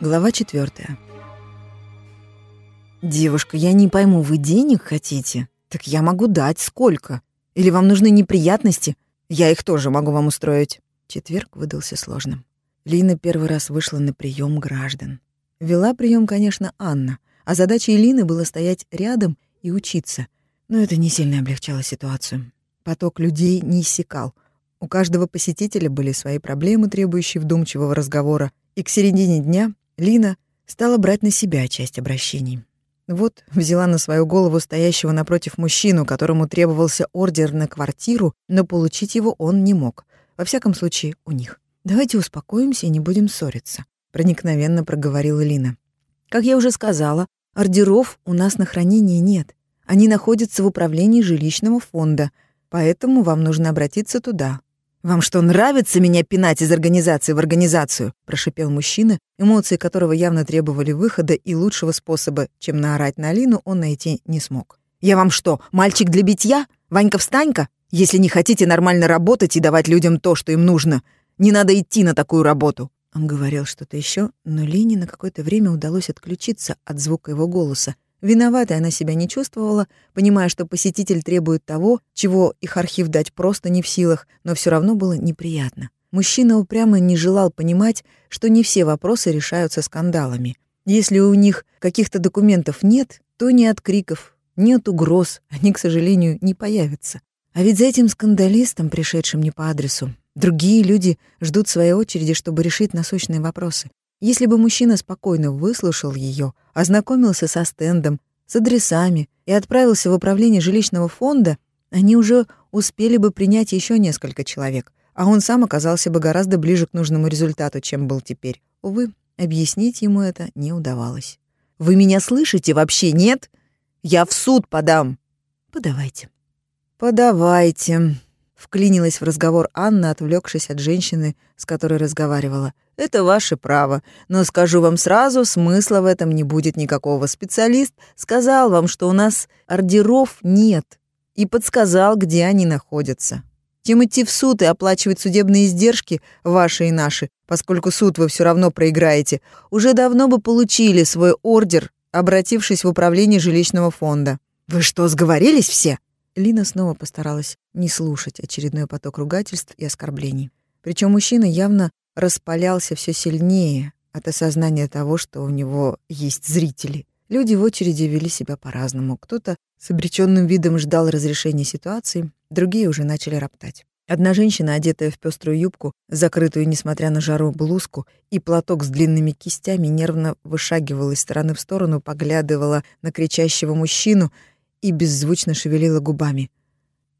Глава четвертая. «Девушка, я не пойму, вы денег хотите? Так я могу дать. Сколько? Или вам нужны неприятности? Я их тоже могу вам устроить». Четверг выдался сложным. Лина первый раз вышла на прием граждан. Вела прием, конечно, Анна, а задачей Лины было стоять рядом и учиться. Но это не сильно облегчало ситуацию. Поток людей не иссякал. У каждого посетителя были свои проблемы, требующие вдумчивого разговора, и к середине дня Лина стала брать на себя часть обращений. Вот взяла на свою голову стоящего напротив мужчину, которому требовался ордер на квартиру, но получить его он не мог. Во всяком случае, у них. «Давайте успокоимся и не будем ссориться», — проникновенно проговорила Лина. «Как я уже сказала, ордеров у нас на хранении нет. Они находятся в управлении жилищного фонда, поэтому вам нужно обратиться туда. «Вам что, нравится меня пинать из организации в организацию?» — прошипел мужчина, эмоции которого явно требовали выхода, и лучшего способа, чем наорать на Алину, он найти не смог. «Я вам что, мальчик для битья? Ванька-встанька? Если не хотите нормально работать и давать людям то, что им нужно, не надо идти на такую работу». Он говорил что-то еще, но Лине на какое-то время удалось отключиться от звука его голоса. Виноватой она себя не чувствовала, понимая, что посетитель требует того, чего их архив дать просто не в силах, но все равно было неприятно. Мужчина упрямо не желал понимать, что не все вопросы решаются скандалами. Если у них каких-то документов нет, то ни от криков, ни от угроз они, к сожалению, не появятся. А ведь за этим скандалистом, пришедшим не по адресу, Другие люди ждут своей очереди, чтобы решить насущные вопросы. Если бы мужчина спокойно выслушал ее, ознакомился со стендом, с адресами и отправился в управление жилищного фонда, они уже успели бы принять еще несколько человек, а он сам оказался бы гораздо ближе к нужному результату, чем был теперь. Увы, объяснить ему это не удавалось. «Вы меня слышите вообще, нет? Я в суд подам!» «Подавайте». «Подавайте», Вклинилась в разговор Анна, отвлекшись от женщины, с которой разговаривала. «Это ваше право, но скажу вам сразу, смысла в этом не будет никакого. Специалист сказал вам, что у нас ордеров нет, и подсказал, где они находятся. Тем идти в суд и оплачивать судебные издержки, ваши и наши, поскольку суд вы все равно проиграете, уже давно бы получили свой ордер, обратившись в управление жилищного фонда. Вы что, сговорились все?» Лина снова постаралась не слушать очередной поток ругательств и оскорблений. Причем мужчина явно распалялся все сильнее от осознания того, что у него есть зрители. Люди в очереди вели себя по-разному. Кто-то с обреченным видом ждал разрешения ситуации, другие уже начали роптать. Одна женщина, одетая в пеструю юбку, закрытую, несмотря на жару, блузку и платок с длинными кистями, нервно вышагивала из стороны в сторону, поглядывала на кричащего мужчину и беззвучно шевелила губами.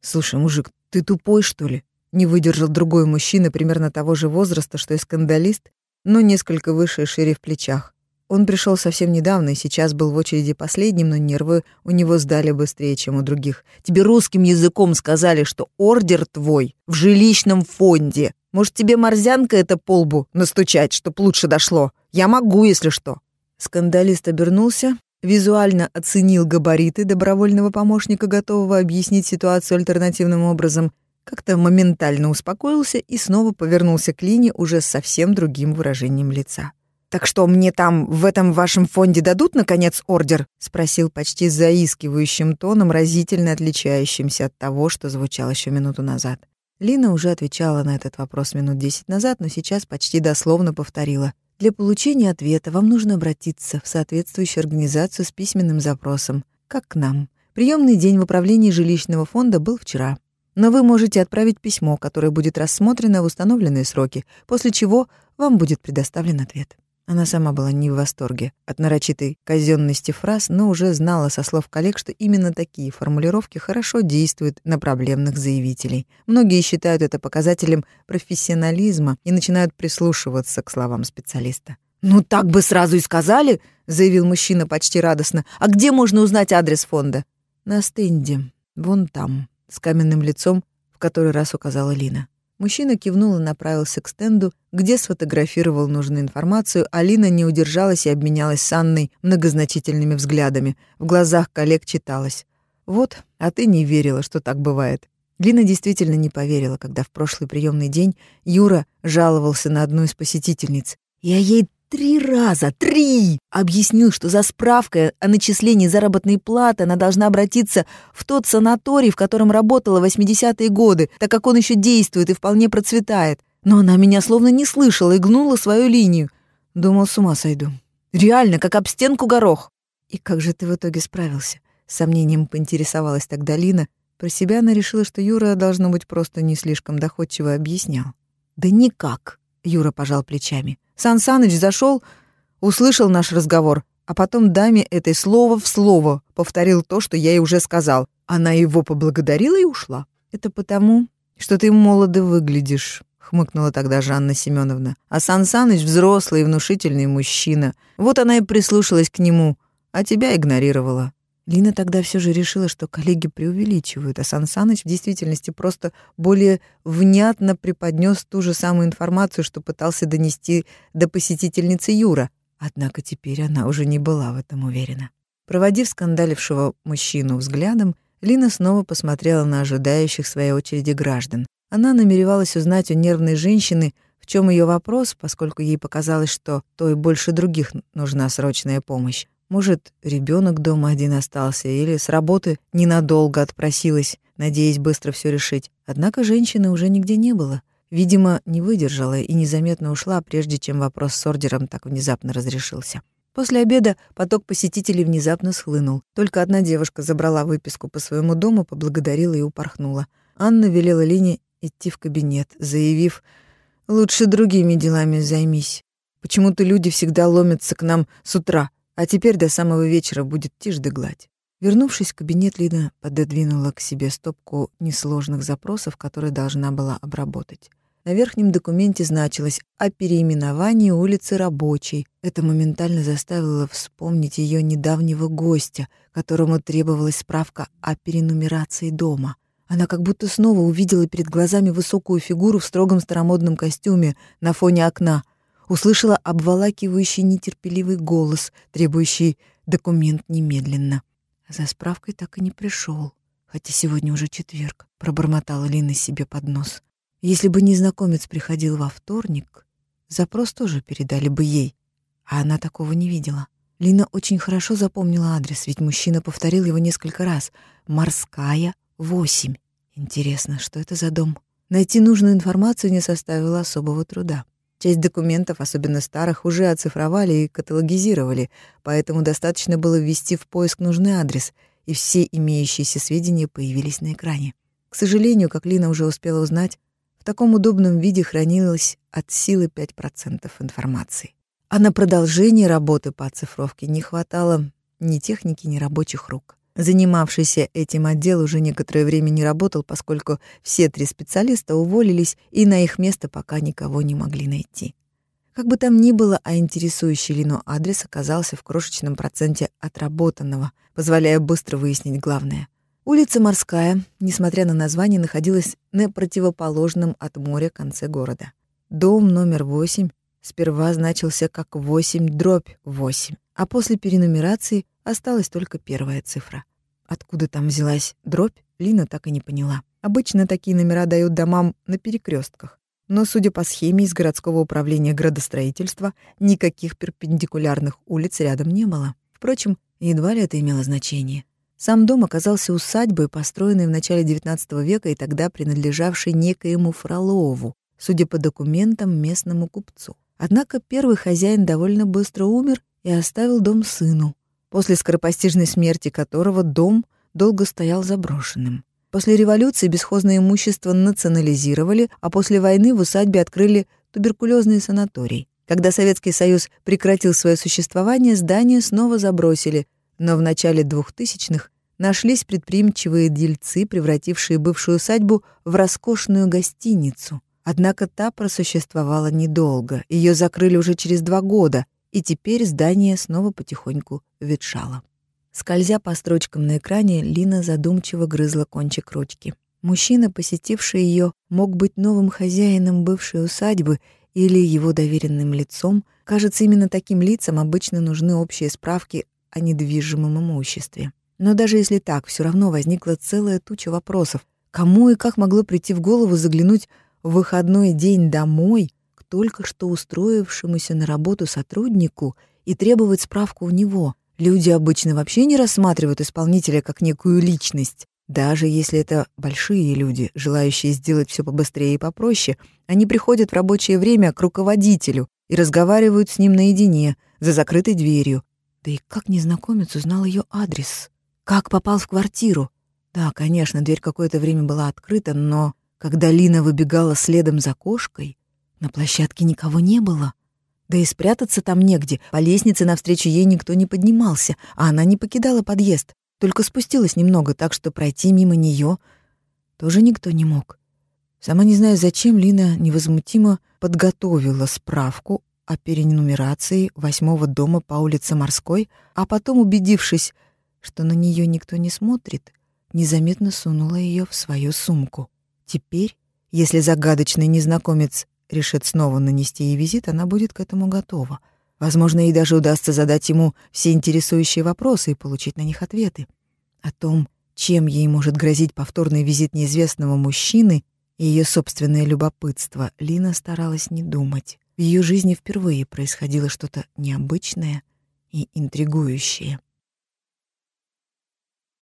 «Слушай, мужик, ты тупой, что ли?» Не выдержал другой мужчина примерно того же возраста, что и скандалист, но несколько выше и шире в плечах. Он пришел совсем недавно и сейчас был в очереди последним, но нервы у него сдали быстрее, чем у других. «Тебе русским языком сказали, что ордер твой в жилищном фонде. Может, тебе морзянка это полбу настучать, чтоб лучше дошло? Я могу, если что». Скандалист обернулся, визуально оценил габариты добровольного помощника, готового объяснить ситуацию альтернативным образом, как-то моментально успокоился и снова повернулся к Лине уже с совсем другим выражением лица. «Так что, мне там, в этом вашем фонде дадут, наконец, ордер?» — спросил почти заискивающим тоном, разительно отличающимся от того, что звучало еще минуту назад. Лина уже отвечала на этот вопрос минут десять назад, но сейчас почти дословно повторила. Для получения ответа вам нужно обратиться в соответствующую организацию с письменным запросом, как к нам. Приемный день в управлении жилищного фонда был вчера. Но вы можете отправить письмо, которое будет рассмотрено в установленные сроки, после чего вам будет предоставлен ответ. Она сама была не в восторге от нарочитой казенности фраз, но уже знала со слов коллег, что именно такие формулировки хорошо действуют на проблемных заявителей. Многие считают это показателем профессионализма и начинают прислушиваться к словам специалиста. «Ну так бы сразу и сказали», — заявил мужчина почти радостно. «А где можно узнать адрес фонда?» «На стенде. Вон там», — с каменным лицом в который раз указала Лина. Мужчина кивнул и направился к стенду, где сфотографировал нужную информацию. Алина не удержалась и обменялась с Анной многозначительными взглядами. В глазах коллег читалось. «Вот, а ты не верила, что так бывает». Лина действительно не поверила, когда в прошлый приемный день Юра жаловался на одну из посетительниц. Я ей три раза, три, объяснил, что за справкой о начислении заработной платы она должна обратиться в тот санаторий, в котором работала в 80-е годы, так как он еще действует и вполне процветает. Но она меня словно не слышала и гнула свою линию. Думал, с ума сойду. Реально, как об стенку горох. И как же ты в итоге справился? С сомнением поинтересовалась тогда Лина, про себя она решила, что Юра, должно быть, просто не слишком доходчиво объяснял. «Да никак», — Юра пожал плечами. «Сан зашел, услышал наш разговор, а потом даме этой слово в слово повторил то, что я ей уже сказал. Она его поблагодарила и ушла. Это потому, что ты молодо выглядишь», — хмыкнула тогда Жанна Семеновна. «А Сан взрослый и внушительный мужчина. Вот она и прислушалась к нему, а тебя игнорировала». Лина тогда все же решила, что коллеги преувеличивают, а Сан в действительности просто более внятно преподнес ту же самую информацию, что пытался донести до посетительницы Юра. Однако теперь она уже не была в этом уверена. Проводив скандалившего мужчину взглядом, Лина снова посмотрела на ожидающих своей очереди граждан. Она намеревалась узнать у нервной женщины, в чем ее вопрос, поскольку ей показалось, что той больше других нужна срочная помощь. Может, ребенок дома один остался или с работы ненадолго отпросилась, надеясь быстро все решить. Однако женщины уже нигде не было. Видимо, не выдержала и незаметно ушла, прежде чем вопрос с ордером так внезапно разрешился. После обеда поток посетителей внезапно схлынул. Только одна девушка забрала выписку по своему дому, поблагодарила и упорхнула. Анна велела Лине идти в кабинет, заявив «Лучше другими делами займись. Почему-то люди всегда ломятся к нам с утра. А теперь до самого вечера будет тишь да гладь. Вернувшись в кабинет, Лина пододвинула к себе стопку несложных запросов, которые должна была обработать. На верхнем документе значилось о переименовании улицы Рабочей. Это моментально заставило вспомнить ее недавнего гостя, которому требовалась справка о перенумерации дома. Она как будто снова увидела перед глазами высокую фигуру в строгом старомодном костюме на фоне окна, услышала обволакивающий нетерпеливый голос, требующий документ немедленно. За справкой так и не пришел, хотя сегодня уже четверг, пробормотала Лина себе под нос. Если бы незнакомец приходил во вторник, запрос тоже передали бы ей, а она такого не видела. Лина очень хорошо запомнила адрес, ведь мужчина повторил его несколько раз. «Морская, 8». Интересно, что это за дом? Найти нужную информацию не составило особого труда. Часть документов, особенно старых, уже оцифровали и каталогизировали, поэтому достаточно было ввести в поиск нужный адрес, и все имеющиеся сведения появились на экране. К сожалению, как Лина уже успела узнать, в таком удобном виде хранилось от силы 5% информации. А на продолжение работы по оцифровке не хватало ни техники, ни рабочих рук. Занимавшийся этим отдел уже некоторое время не работал, поскольку все три специалиста уволились, и на их место пока никого не могли найти. Как бы там ни было, а интересующий Лину адрес оказался в крошечном проценте отработанного, позволяя быстро выяснить главное. Улица Морская, несмотря на название, находилась на противоположном от моря конце города. Дом номер 8 сперва значился как 8 дробь 8, а после перенумерации Осталась только первая цифра. Откуда там взялась дробь, Лина так и не поняла. Обычно такие номера дают домам на перекрестках. Но, судя по схеме из городского управления градостроительства, никаких перпендикулярных улиц рядом не было. Впрочем, едва ли это имело значение. Сам дом оказался усадьбой, построенной в начале XIX века и тогда принадлежавшей некоему Фролову, судя по документам, местному купцу. Однако первый хозяин довольно быстро умер и оставил дом сыну, после скоропостижной смерти которого дом долго стоял заброшенным. После революции бесхозное имущество национализировали, а после войны в усадьбе открыли туберкулезный санаторий. Когда Советский Союз прекратил свое существование, здание снова забросили, но в начале 2000-х нашлись предприимчивые дельцы, превратившие бывшую усадьбу в роскошную гостиницу. Однако та просуществовала недолго. Ее закрыли уже через два года, и теперь здание снова потихоньку ветшало. Скользя по строчкам на экране, Лина задумчиво грызла кончик ручки. Мужчина, посетивший ее, мог быть новым хозяином бывшей усадьбы или его доверенным лицом. Кажется, именно таким лицам обычно нужны общие справки о недвижимом имуществе. Но даже если так, все равно возникла целая туча вопросов. Кому и как могло прийти в голову заглянуть в выходной день домой только что устроившемуся на работу сотруднику и требовать справку у него? Люди обычно вообще не рассматривают исполнителя как некую личность. Даже если это большие люди, желающие сделать все побыстрее и попроще, они приходят в рабочее время к руководителю и разговаривают с ним наедине, за закрытой дверью. Да и как незнакомец узнал ее адрес? Как попал в квартиру? Да, конечно, дверь какое-то время была открыта, но когда Лина выбегала следом за кошкой, на площадке никого не было. Да и спрятаться там негде, по лестнице навстречу ей никто не поднимался, а она не покидала подъезд, только спустилась немного, так что пройти мимо нее тоже никто не мог. Сама не знаю, зачем Лина невозмутимо подготовила справку о перенумерации восьмого дома по улице Морской, а потом, убедившись, что на нее никто не смотрит, незаметно сунула ее в свою сумку. Теперь, если загадочный незнакомец решит снова нанести ей визит, она будет к этому готова. Возможно, ей даже удастся задать ему все интересующие вопросы и получить на них ответы. О том, чем ей может грозить повторный визит неизвестного мужчины и ее собственное любопытство, Лина старалась не думать. В ее жизни впервые происходило что-то необычное и интригующее.